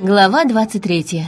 Глава 23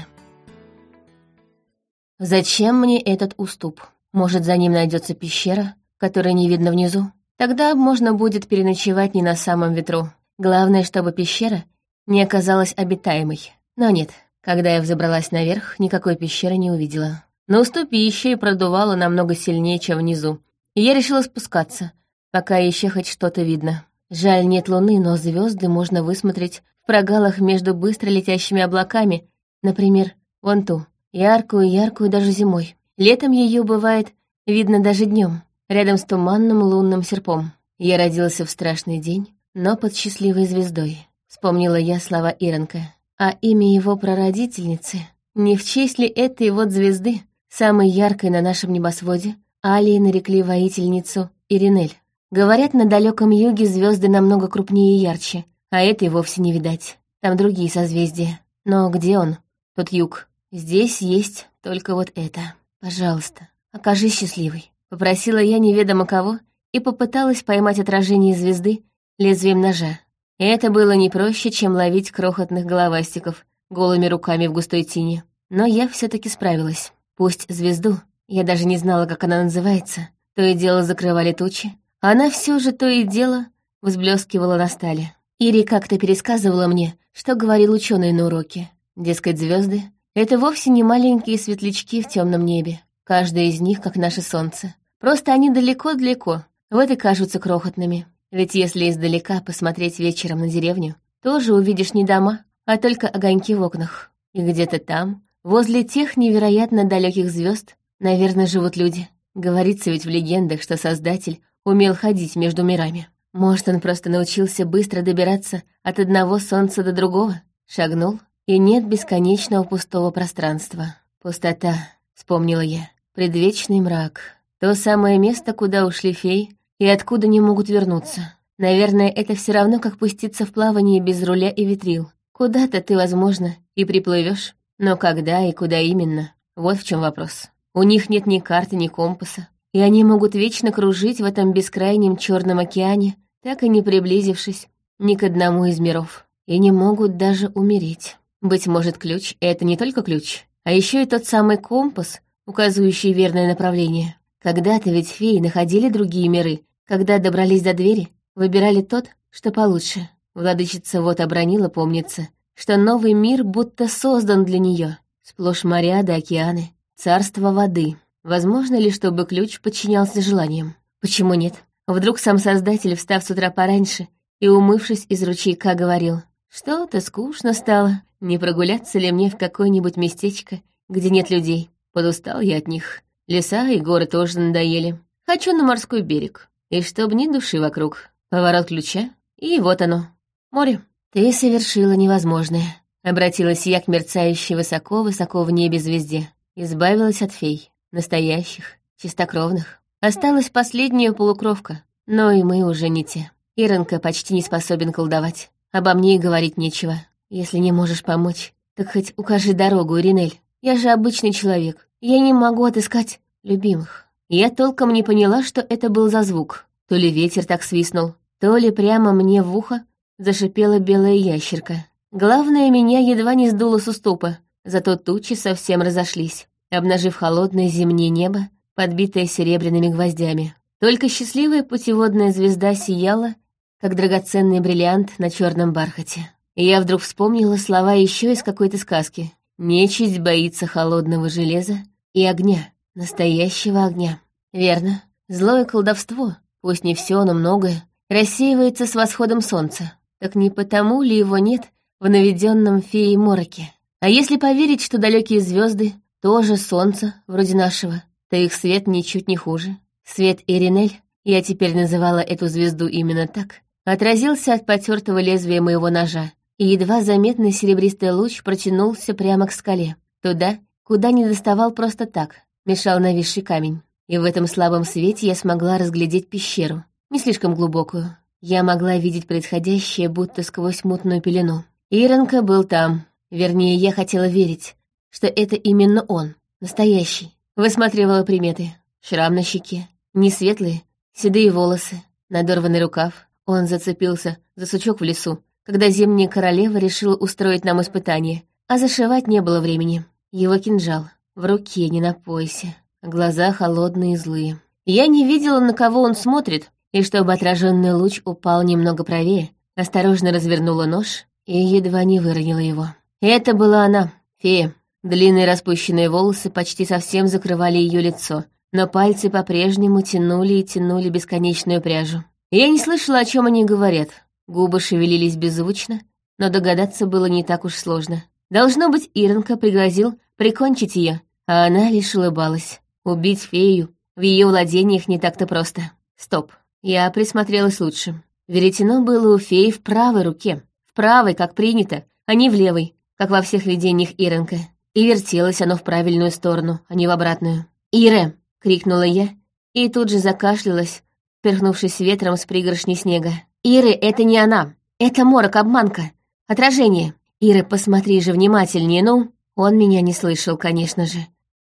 Зачем мне этот уступ? Может, за ним найдется пещера, которая не видно внизу? Тогда можно будет переночевать не на самом ветру. Главное, чтобы пещера не оказалась обитаемой. Но нет, когда я взобралась наверх, никакой пещеры не увидела. На уступе еще и продувало намного сильнее, чем внизу. И я решила спускаться, пока еще хоть что-то видно. Жаль, нет луны, но звезды можно высмотреть прогалах между быстро летящими облаками, например, вон ту, яркую-яркую даже зимой. Летом ее бывает видно даже днем, рядом с туманным лунным серпом. Я родился в страшный день, но под счастливой звездой. Вспомнила я слова Иронка. А имя его прародительницы не в честь ли этой вот звезды, самой яркой на нашем небосводе, Алии нарекли воительницу Иринель. Говорят, на далеком юге звезды намного крупнее и ярче, а этой вовсе не видать. Там другие созвездия. Но где он? Тот юг. Здесь есть только вот это. Пожалуйста, окажись счастливой. Попросила я неведомо кого и попыталась поймать отражение звезды лезвием ножа. Это было не проще, чем ловить крохотных головастиков голыми руками в густой тени. Но я все таки справилась. Пусть звезду, я даже не знала, как она называется, то и дело закрывали тучи, она все же то и дело взблескивала на стале. Ири как-то пересказывала мне, что говорил ученый на уроке. Дескать, звезды это вовсе не маленькие светлячки в темном небе. Каждая из них, как наше солнце. Просто они далеко-далеко, вот и кажутся крохотными. Ведь если издалека посмотреть вечером на деревню, тоже увидишь не дома, а только огоньки в окнах. И где-то там, возле тех невероятно далеких звезд, наверное, живут люди. Говорится ведь в легендах, что Создатель умел ходить между мирами. Может, он просто научился быстро добираться от одного солнца до другого? Шагнул, и нет бесконечного пустого пространства. Пустота, вспомнила я. Предвечный мрак. То самое место, куда ушли феи и откуда не могут вернуться. Наверное, это все равно, как пуститься в плавание без руля и ветрил. Куда-то ты, возможно, и приплывешь, но когда и куда именно? Вот в чем вопрос. У них нет ни карты, ни компаса и они могут вечно кружить в этом бескрайнем черном океане, так и не приблизившись ни к одному из миров. И не могут даже умереть. Быть может, ключ — это не только ключ, а еще и тот самый компас, указывающий верное направление. Когда-то ведь феи находили другие миры, когда добрались до двери, выбирали тот, что получше. Владычица вот обронила, помнится, что новый мир будто создан для нее. Сплошь моря да океаны, царство воды. Возможно ли, чтобы ключ подчинялся желаниям? Почему нет? Вдруг сам создатель, встав с утра пораньше и умывшись из ручейка, говорил, «Что-то скучно стало, не прогуляться ли мне в какое-нибудь местечко, где нет людей? Подустал я от них. Леса и горы тоже надоели. Хочу на морской берег. И чтоб ни души вокруг. Поворот ключа, и вот оно. Море. Ты совершила невозможное. Обратилась я к мерцающей высоко-высоко в небе звезде. Избавилась от фей настоящих, чистокровных. Осталась последняя полукровка, но и мы уже не те. Иронка почти не способен колдовать. Обо мне и говорить нечего. Если не можешь помочь, так хоть укажи дорогу, Иринель. Я же обычный человек. Я не могу отыскать любимых. Я толком не поняла, что это был за звук. То ли ветер так свистнул, то ли прямо мне в ухо зашипела белая ящерка. Главное, меня едва не сдуло с уступа, зато тучи совсем разошлись обнажив холодное зимнее небо, подбитое серебряными гвоздями. Только счастливая путеводная звезда сияла, как драгоценный бриллиант на черном бархате. И я вдруг вспомнила слова еще из какой-то сказки. «Нечисть боится холодного железа и огня, настоящего огня». Верно, злое колдовство, пусть не все, но многое, рассеивается с восходом солнца. Так не потому ли его нет в наведенном фее мороке? А если поверить, что далекие звезды тоже солнце, вроде нашего, то их свет ничуть не хуже. Свет Иринель, я теперь называла эту звезду именно так, отразился от потертого лезвия моего ножа, и едва заметный серебристый луч протянулся прямо к скале, туда, куда не доставал просто так, мешал нависший камень. И в этом слабом свете я смогла разглядеть пещеру, не слишком глубокую. Я могла видеть происходящее будто сквозь мутную пелену. Иронка был там, вернее, я хотела верить, что это именно он, настоящий. Высматривала приметы. Шрам на щеке, не светлые, седые волосы, надорванный рукав. Он зацепился за сучок в лесу, когда зимняя королева решила устроить нам испытание. а зашивать не было времени. Его кинжал в руке, не на поясе, глаза холодные и злые. Я не видела, на кого он смотрит, и чтобы отраженный луч упал немного правее, осторожно развернула нож и едва не выронила его. Это была она, фея. Длинные распущенные волосы почти совсем закрывали ее лицо, но пальцы по-прежнему тянули и тянули бесконечную пряжу. Я не слышала, о чем они говорят. Губы шевелились беззвучно, но догадаться было не так уж сложно. Должно быть, Иренка пригласил прикончить ее, а она лишь улыбалась. Убить фею в ее владениях не так-то просто. Стоп. Я присмотрелась лучше. Веретено было у феи в правой руке. В правой, как принято, а не в левой, как во всех видениях Иренка. И вертелось оно в правильную сторону, а не в обратную. «Ире!» — крикнула я, и тут же закашлялась, перхнувшись ветром с пригоршней снега. «Иры, это не она! Это морок-обманка! Отражение! Иры, посмотри же внимательнее, ну!» Он меня не слышал, конечно же.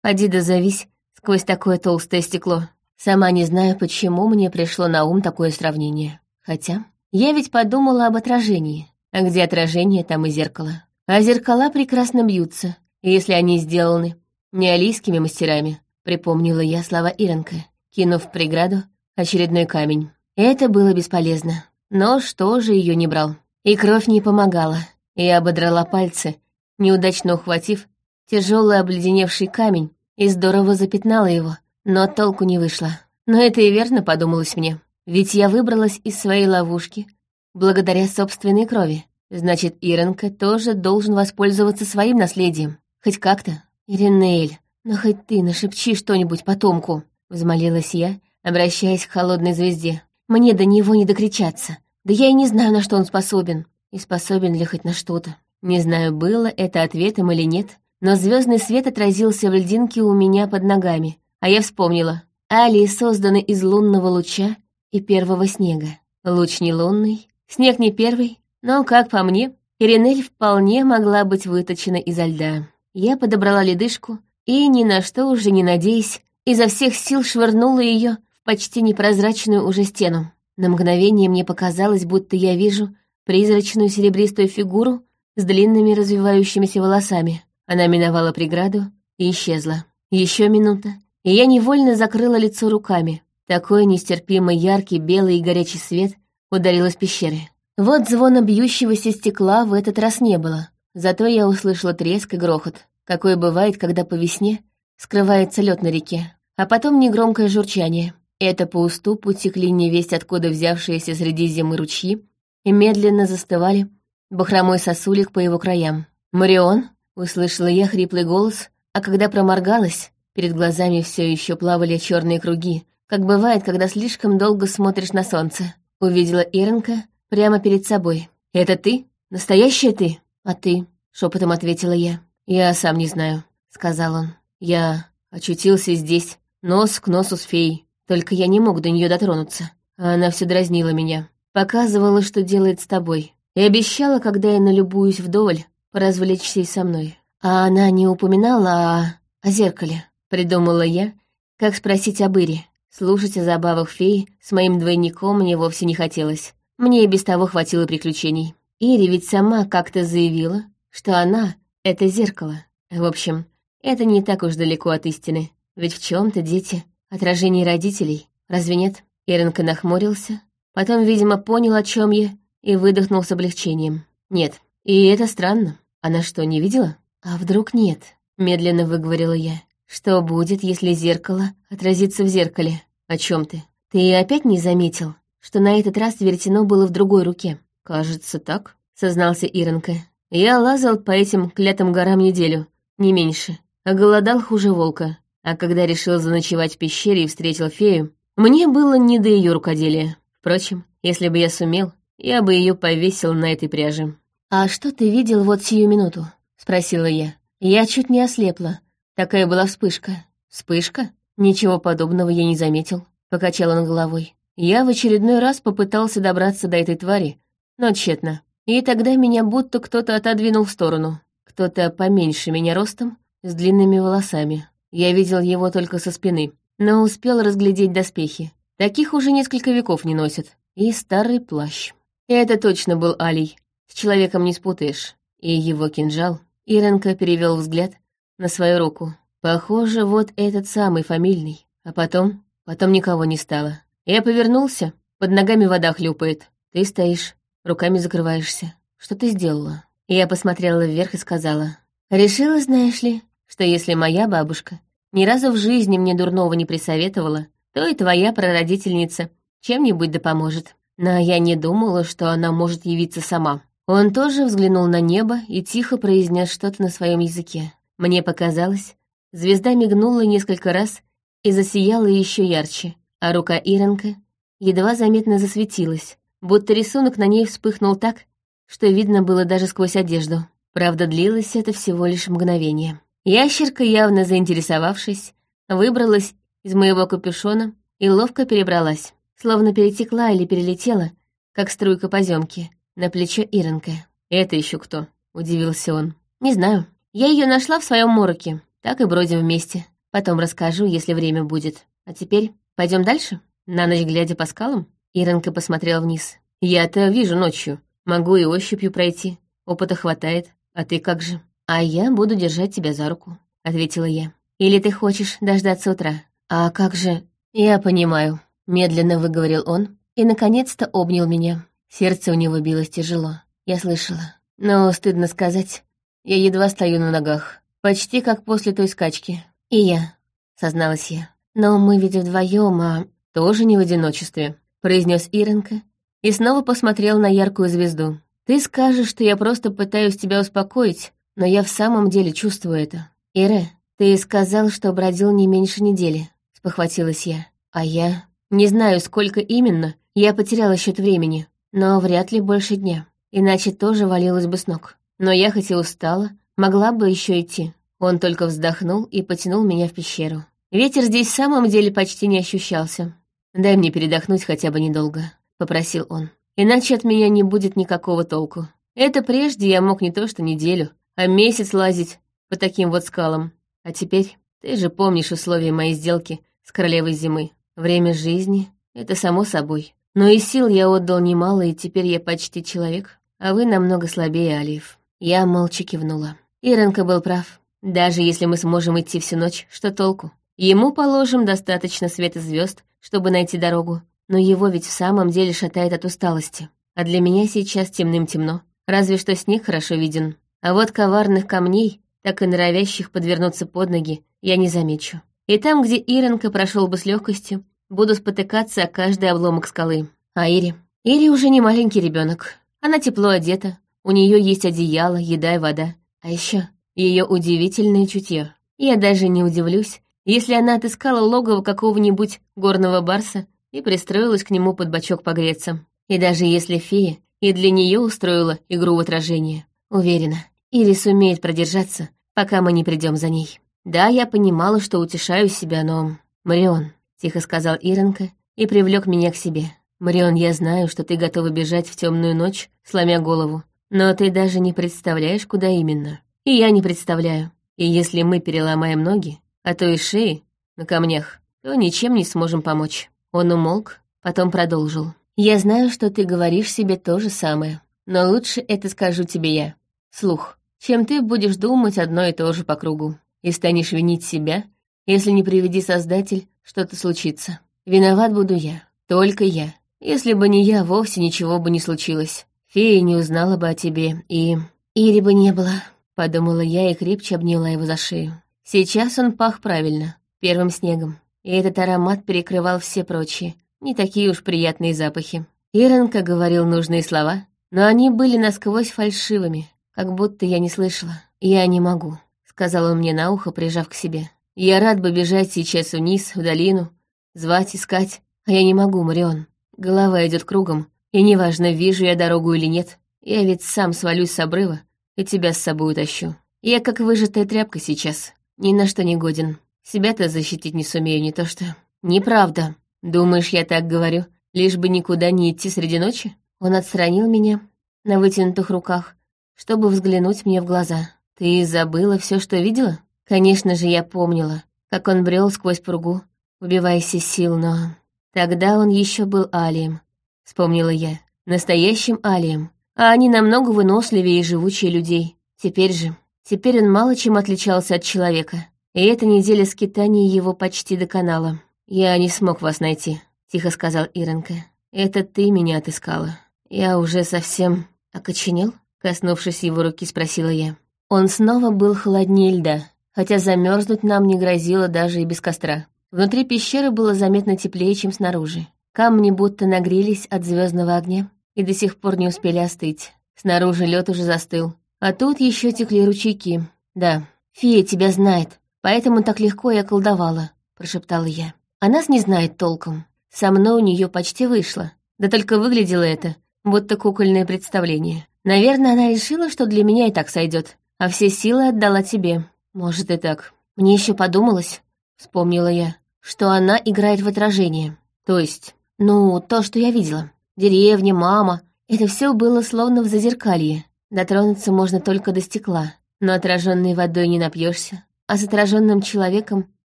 Поди да завись сквозь такое толстое стекло. Сама не знаю, почему мне пришло на ум такое сравнение. Хотя я ведь подумала об отражении. А где отражение, там и зеркало. А зеркала прекрасно бьются, если они сделаны не алийскими мастерами, припомнила я слова Иренка, кинув преграду очередной камень. Это было бесполезно. Но что же ее не брал? И кровь не помогала. Я ободрала пальцы, неудачно ухватив тяжелый обледеневший камень и здорово запятнала его, но толку не вышло. Но это и верно подумалось мне. Ведь я выбралась из своей ловушки благодаря собственной крови. Значит, Иренка тоже должен воспользоваться своим наследием. Хоть как-то. Иринеэль, ну хоть ты нашепчи что-нибудь потомку, взмолилась я, обращаясь к холодной звезде. Мне до него не докричаться. Да я и не знаю, на что он способен. И способен ли хоть на что-то. Не знаю, было это ответом или нет, но звездный свет отразился в льдинке у меня под ногами, а я вспомнила. Алии созданы из лунного луча и первого снега. Луч не лунный, снег не первый, но, как по мне, Иринель вполне могла быть выточена изо льда. Я подобрала ледышку и, ни на что уже не надеясь, изо всех сил швырнула ее в почти непрозрачную уже стену. На мгновение мне показалось, будто я вижу призрачную серебристую фигуру с длинными развивающимися волосами. Она миновала преграду и исчезла. Еще минута, и я невольно закрыла лицо руками. Такой нестерпимо яркий белый и горячий свет ударил из пещеры. Вот звона бьющегося стекла в этот раз не было. Зато я услышала треск и грохот, какой бывает, когда по весне скрывается лед на реке. А потом негромкое журчание. Это по уступу текли невесть, откуда взявшиеся среди зимы ручьи, и медленно застывали бахромой сосулек по его краям. «Марион?» — услышала я хриплый голос, а когда проморгалась, перед глазами все еще плавали черные круги, как бывает, когда слишком долго смотришь на солнце. Увидела Иренка, прямо перед собой. «Это ты? Настоящая ты? А ты?» — шепотом ответила я. «Я сам не знаю», — сказал он. «Я очутился здесь, нос к носу с феей. Только я не мог до нее дотронуться. А она все дразнила меня. Показывала, что делает с тобой. И обещала, когда я налюбуюсь вдоволь, поразвлечься и со мной. А она не упоминала о... о зеркале. Придумала я, как спросить об Ире. Слушать о забавах феи с моим двойником мне вовсе не хотелось. Мне и без того хватило приключений. Ири ведь сама как-то заявила, что она — это зеркало. В общем, это не так уж далеко от истины. Ведь в чем то дети — отражение родителей, разве нет? Иренка нахмурился, потом, видимо, понял, о чем я, и выдохнул с облегчением. Нет, и это странно. Она что, не видела? А вдруг нет? Медленно выговорила я. Что будет, если зеркало отразится в зеркале? О чем ты? Ты опять не заметил? что на этот раз веретено было в другой руке. «Кажется, так», — сознался Иренка. «Я лазал по этим клятым горам неделю, не меньше, а голодал хуже волка. А когда решил заночевать в пещере и встретил фею, мне было не до ее рукоделия. Впрочем, если бы я сумел, я бы ее повесил на этой пряже». «А что ты видел вот сию минуту?» — спросила я. Я чуть не ослепла. Такая была вспышка. «Вспышка? Ничего подобного я не заметил», — покачал он головой. Я в очередной раз попытался добраться до этой твари, но тщетно. И тогда меня будто кто-то отодвинул в сторону. Кто-то поменьше меня ростом, с длинными волосами. Я видел его только со спины, но успел разглядеть доспехи. Таких уже несколько веков не носят. И старый плащ. Это точно был Алий. С человеком не спутаешь. И его кинжал. Иренка перевел взгляд на свою руку. Похоже, вот этот самый фамильный. А потом, потом никого не стало. Я повернулся, под ногами вода хлюпает. Ты стоишь, руками закрываешься. Что ты сделала? Я посмотрела вверх и сказала. Решила, знаешь ли, что если моя бабушка ни разу в жизни мне дурного не присоветовала, то и твоя прародительница чем-нибудь да поможет. Но я не думала, что она может явиться сама. Он тоже взглянул на небо и тихо произнес что-то на своем языке. Мне показалось, звезда мигнула несколько раз и засияла еще ярче, а рука Иренка едва заметно засветилась, будто рисунок на ней вспыхнул так, что видно было даже сквозь одежду. Правда, длилось это всего лишь мгновение. Ящерка, явно заинтересовавшись, выбралась из моего капюшона и ловко перебралась, словно перетекла или перелетела, как струйка поземки, на плечо Иренка. «Это еще кто?» — удивился он. «Не знаю. Я ее нашла в своем мороке. Так и бродим вместе. Потом расскажу, если время будет. А теперь пойдем дальше?» На ночь глядя по скалам, Иренка посмотрел вниз. «Я-то вижу ночью. Могу и ощупью пройти. Опыта хватает. А ты как же?» «А я буду держать тебя за руку», — ответила я. «Или ты хочешь дождаться утра? А как же...» «Я понимаю», — медленно выговорил он и, наконец-то, обнял меня. Сердце у него билось тяжело. Я слышала. Но, стыдно сказать, я едва стою на ногах. Почти как после той скачки. И я, созналась я. Но мы ведь вдвоем, а тоже не в одиночестве, произнес Иренка и снова посмотрел на яркую звезду. Ты скажешь, что я просто пытаюсь тебя успокоить, но я в самом деле чувствую это. Ире, ты сказал, что бродил не меньше недели, спохватилась я. А я... Не знаю, сколько именно, я потеряла счет времени, но вряд ли больше дня, иначе тоже валилась бы с ног. Но я хоть и устала, могла бы еще идти. Он только вздохнул и потянул меня в пещеру. Ветер здесь в самом деле почти не ощущался. «Дай мне передохнуть хотя бы недолго», — попросил он. «Иначе от меня не будет никакого толку. Это прежде я мог не то что неделю, а месяц лазить по таким вот скалам. А теперь ты же помнишь условия моей сделки с королевой зимы. Время жизни — это само собой. Но и сил я отдал немало, и теперь я почти человек, а вы намного слабее, Алиев. Я молча кивнула. Иренка был прав. Даже если мы сможем идти всю ночь, что толку? Ему положим достаточно света звезд, чтобы найти дорогу, но его ведь в самом деле шатает от усталости. А для меня сейчас темным-темно, разве что снег хорошо виден. А вот коварных камней, так и норовящих подвернуться под ноги, я не замечу. И там, где Иренка прошел бы с легкостью, буду спотыкаться о каждый обломок скалы. А Ири? Ири уже не маленький ребенок. Она тепло одета, у нее есть одеяло, еда и вода. А еще ее удивительное чутье. Я даже не удивлюсь, если она отыскала логово какого-нибудь горного барса и пристроилась к нему под бочок погреться. И даже если фея и для нее устроила игру в отражение. Уверена, Ири сумеет продержаться, пока мы не придем за ней. Да, я понимала, что утешаю себя, но... «Марион», — тихо сказал Иренка и привлек меня к себе. «Марион, я знаю, что ты готова бежать в темную ночь, сломя голову, но ты даже не представляешь, куда именно. И я не представляю. И если мы переломаем ноги, а то и шеи на камнях, то ничем не сможем помочь». Он умолк, потом продолжил. «Я знаю, что ты говоришь себе то же самое, но лучше это скажу тебе я слух, чем ты будешь думать одно и то же по кругу, и станешь винить себя, если не приведи Создатель, что-то случится. Виноват буду я, только я. Если бы не я, вовсе ничего бы не случилось. Фея не узнала бы о тебе, и... Или бы не было, подумала я и крепче обняла его за шею. Сейчас он пах правильно, первым снегом, и этот аромат перекрывал все прочие, не такие уж приятные запахи. Иронка говорил нужные слова, но они были насквозь фальшивыми, как будто я не слышала. «Я не могу», — сказал он мне на ухо, прижав к себе. «Я рад бы бежать сейчас вниз, в долину, звать, искать, а я не могу, Марион. Голова идет кругом, и неважно, вижу я дорогу или нет, я ведь сам свалюсь с обрыва и тебя с собой утащу. Я как выжатая тряпка сейчас, ни на что не годен. Себя-то защитить не сумею, не то что... Неправда. Думаешь, я так говорю, лишь бы никуда не идти среди ночи? Он отстранил меня на вытянутых руках, чтобы взглянуть мне в глаза. «Ты забыла все, что видела?» Конечно же, я помнила, как он брел сквозь пругу, убиваясь из сил, но... Тогда он еще был алием, вспомнила я. Настоящим алием. А они намного выносливее и живучее людей. Теперь же... Теперь он мало чем отличался от человека. И эта неделя скитания его почти доконала. «Я не смог вас найти», — тихо сказал Иренка. «Это ты меня отыскала. Я уже совсем окоченел?» Коснувшись его руки, спросила я. Он снова был холоднее льда, хотя замерзнуть нам не грозило даже и без костра. Внутри пещеры было заметно теплее, чем снаружи. Камни будто нагрелись от звездного огня и до сих пор не успели остыть. Снаружи лед уже застыл. А тут еще текли ручейки. Да, фея тебя знает, поэтому так легко я колдовала, прошептала я. А нас не знает толком. Со мной у нее почти вышло. Да только выглядело это, будто кукольное представление. Наверное, она решила, что для меня и так сойдет, а все силы отдала тебе. Может и так. Мне еще подумалось, вспомнила я, что она играет в отражение. То есть, ну, то, что я видела. Деревня, мама. Это все было словно в зазеркалье. Дотронуться можно только до стекла, но отраженной водой не напьешься, а с отраженным человеком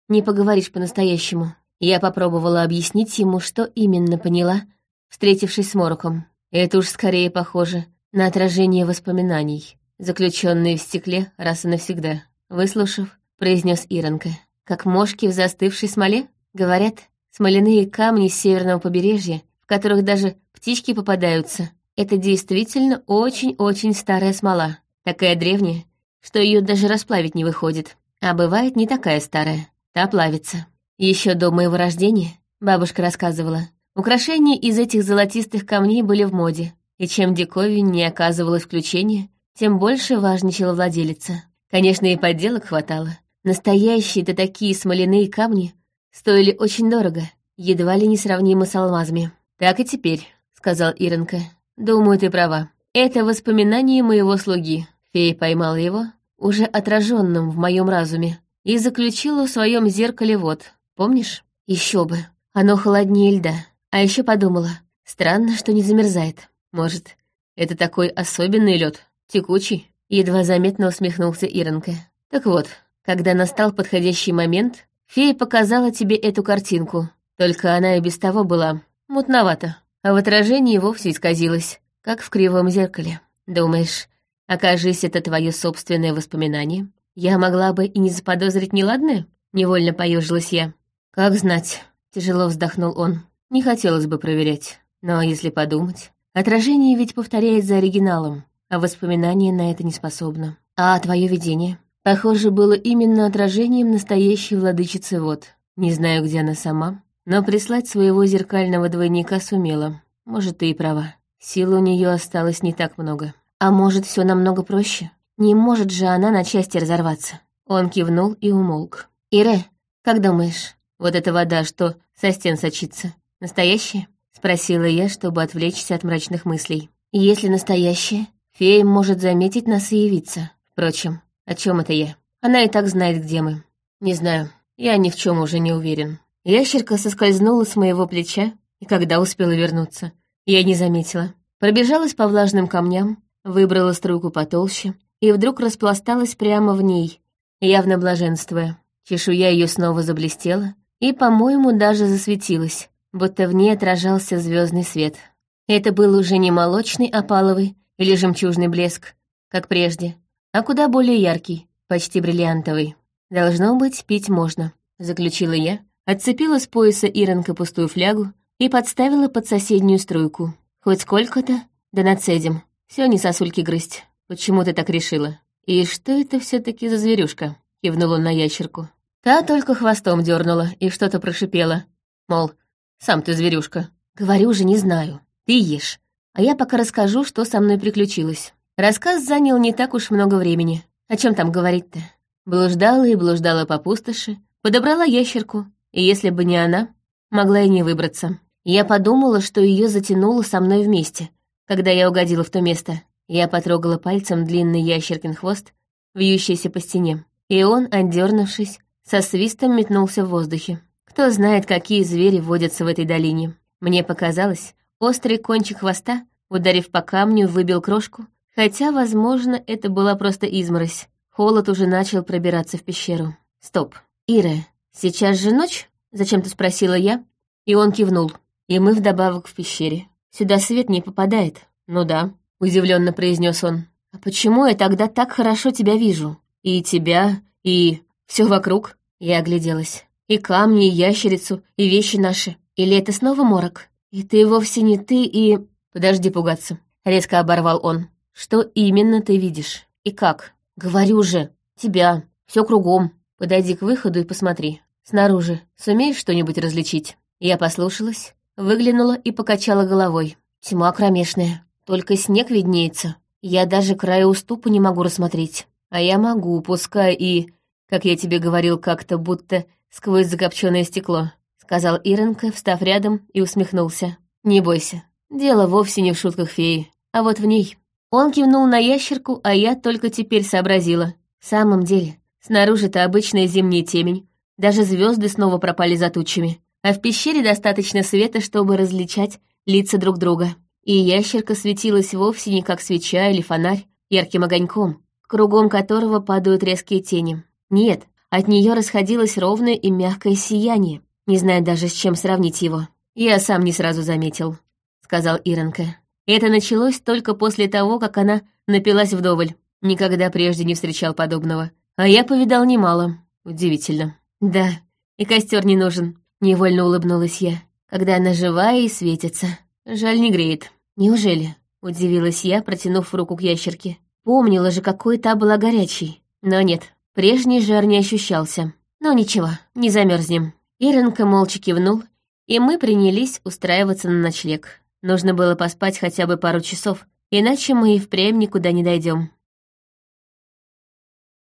не поговоришь по-настоящему. Я попробовала объяснить ему, что именно поняла, встретившись с Мороком. Это уж скорее похоже на отражение воспоминаний, заключенные в стекле раз и навсегда. Выслушав, произнес Иронка. Как мошки в застывшей смоле, говорят, смоляные камни с северного побережья которых даже птички попадаются, это действительно очень-очень старая смола, такая древняя, что ее даже расплавить не выходит. А бывает не такая старая, та плавится. Еще до моего рождения, бабушка рассказывала, украшения из этих золотистых камней были в моде, и чем диковиннее оказывалось включение, тем больше важничала владелица. Конечно, и подделок хватало. Настоящие-то такие смоляные камни стоили очень дорого, едва ли не сравнимы с алмазами. «Так и теперь», — сказал Иренка. «Думаю, ты права. Это воспоминание моего слуги». Фея поймала его, уже отраженным в моем разуме, и заключила в своем зеркале вот. Помнишь? Еще бы. Оно холоднее льда. А еще подумала. Странно, что не замерзает. Может, это такой особенный лед, текучий? Едва заметно усмехнулся Иренка. Так вот, когда настал подходящий момент, фея показала тебе эту картинку. Только она и без того была Мутновато, а в отражении вовсе исказилось, как в кривом зеркале. Думаешь, окажись это твое собственное воспоминание, я могла бы и не заподозрить неладное? Невольно поежилась я. Как знать, тяжело вздохнул он. Не хотелось бы проверять. Но если подумать, отражение ведь повторяет за оригиналом, а воспоминание на это не способно. А твое видение? Похоже, было именно отражением настоящей владычицы вот. Не знаю, где она сама, но прислать своего зеркального двойника сумела. Может, ты и права. Сил у нее осталось не так много. А может, все намного проще? Не может же она на части разорваться. Он кивнул и умолк. «Ире, как думаешь, вот эта вода, что со стен сочится, настоящая?» Спросила я, чтобы отвлечься от мрачных мыслей. «Если настоящая, фея может заметить нас и явиться. Впрочем, о чем это я? Она и так знает, где мы. Не знаю, я ни в чем уже не уверен. Ящерка соскользнула с моего плеча, и когда успела вернуться, я не заметила. Пробежалась по влажным камням, выбрала струйку потолще и вдруг распласталась прямо в ней, явно блаженствуя. Чешуя ее снова заблестела и, по-моему, даже засветилась, будто в ней отражался звездный свет. Это был уже не молочный опаловый или жемчужный блеск, как прежде, а куда более яркий, почти бриллиантовый. «Должно быть, пить можно», — заключила я, Отцепила с пояса Иронка пустую флягу и подставила под соседнюю струйку. Хоть сколько-то, да нацедим. Все не сосульки грызть. Почему ты так решила? И что это все таки за зверюшка? Кивнул он на ящерку. Та только хвостом дернула и что-то прошипела. Мол, сам ты зверюшка. Говорю же, не знаю. Ты ешь. А я пока расскажу, что со мной приключилось. Рассказ занял не так уж много времени. О чем там говорить-то? Блуждала и блуждала по пустоши, подобрала ящерку, и если бы не она, могла и не выбраться. Я подумала, что ее затянуло со мной вместе, когда я угодила в то место. Я потрогала пальцем длинный ящеркин хвост, вьющийся по стене, и он, отдернувшись, со свистом метнулся в воздухе. Кто знает, какие звери водятся в этой долине. Мне показалось, острый кончик хвоста, ударив по камню, выбил крошку, хотя, возможно, это была просто изморозь. Холод уже начал пробираться в пещеру. Стоп. Ира, «Сейчас же ночь?» — зачем-то спросила я, и он кивнул. «И мы вдобавок в пещере. Сюда свет не попадает». «Ну да», — удивленно произнес он. «А почему я тогда так хорошо тебя вижу?» И тебя, и все вокруг. Я огляделась. И камни, и ящерицу, и вещи наши. Или это снова морок? И ты вовсе не ты, и... Подожди пугаться. Резко оборвал он. Что именно ты видишь? И как? Говорю же. Тебя. Все кругом. Подойди к выходу и посмотри. Снаружи. Сумеешь что-нибудь различить? Я послушалась, выглянула и покачала головой. Тьма кромешная. Только снег виднеется. Я даже края уступа не могу рассмотреть. А я могу, пускай и, как я тебе говорил, как-то будто сквозь закопченное стекло», — сказал Иренка, встав рядом и усмехнулся. «Не бойся, дело вовсе не в шутках феи, а вот в ней». Он кивнул на ящерку, а я только теперь сообразила. В самом деле, снаружи-то обычная зимняя темень, даже звезды снова пропали за тучами, а в пещере достаточно света, чтобы различать лица друг друга и ящерка светилась вовсе не как свеча или фонарь, ярким огоньком, кругом которого падают резкие тени. Нет, от нее расходилось ровное и мягкое сияние, не знаю даже с чем сравнить его. «Я сам не сразу заметил», — сказал Иренка. Это началось только после того, как она напилась вдоволь. Никогда прежде не встречал подобного. А я повидал немало. Удивительно. Да, и костер не нужен. Невольно улыбнулась я. Когда она живая и светится. Жаль, не греет. Неужели? Удивилась я, протянув руку к ящерке. Помнила же, какой та была горячей. Но нет, прежний жар не ощущался. Но ничего, не замерзнем. Иренка молча кивнул, и мы принялись устраиваться на ночлег. Нужно было поспать хотя бы пару часов, иначе мы и впрямь никуда не дойдем.